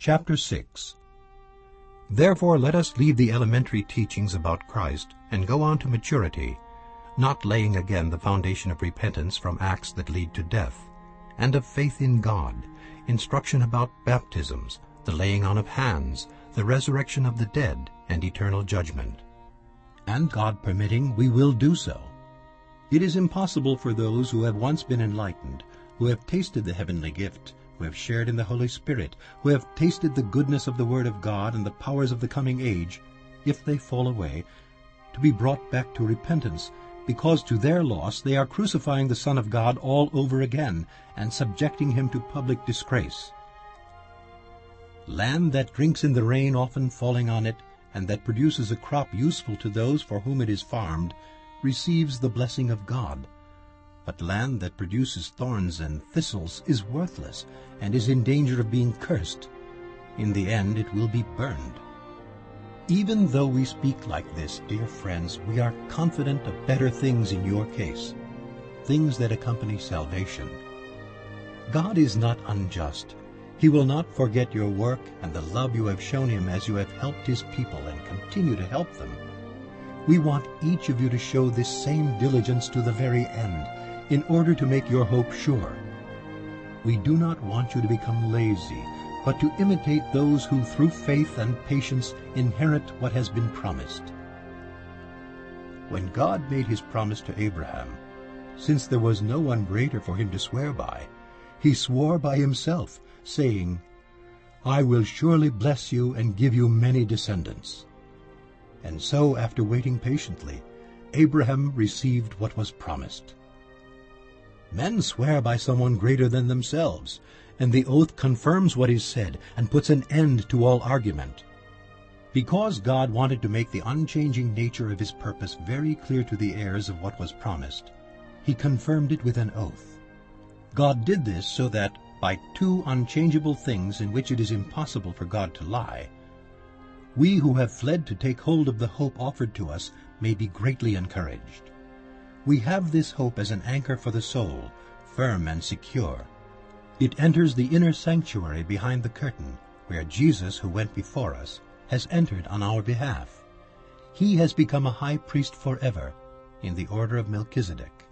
Chapter 6 Therefore let us leave the elementary teachings about Christ and go on to maturity, not laying again the foundation of repentance from acts that lead to death, and of faith in God, instruction about baptisms, the laying on of hands, the resurrection of the dead, and eternal judgment. And God permitting, we will do so. It is impossible for those who have once been enlightened, who have tasted the heavenly gift, who have shared in the Holy Spirit, who have tasted the goodness of the Word of God and the powers of the coming age, if they fall away, to be brought back to repentance, because to their loss they are crucifying the Son of God all over again, and subjecting him to public disgrace. Land that drinks in the rain often falling on it, and that produces a crop useful to those for whom it is farmed, receives the blessing of God. But land that produces thorns and thistles is worthless and is in danger of being cursed. In the end it will be burned. Even though we speak like this, dear friends, we are confident of better things in your case, things that accompany salvation. God is not unjust. He will not forget your work and the love you have shown him as you have helped his people and continue to help them. We want each of you to show this same diligence to the very end, in order to make your hope sure. We do not want you to become lazy, but to imitate those who through faith and patience inherit what has been promised. When God made his promise to Abraham, since there was no one greater for him to swear by, he swore by himself, saying, I will surely bless you and give you many descendants. And so, after waiting patiently, Abraham received what was promised. Men swear by someone greater than themselves, and the oath confirms what is said and puts an end to all argument. Because God wanted to make the unchanging nature of his purpose very clear to the heirs of what was promised, he confirmed it with an oath. God did this so that, by two unchangeable things in which it is impossible for God to lie, we who have fled to take hold of the hope offered to us may be greatly encouraged. We have this hope as an anchor for the soul, firm and secure. It enters the inner sanctuary behind the curtain, where Jesus, who went before us, has entered on our behalf. He has become a high priest forever, in the order of Melchizedek.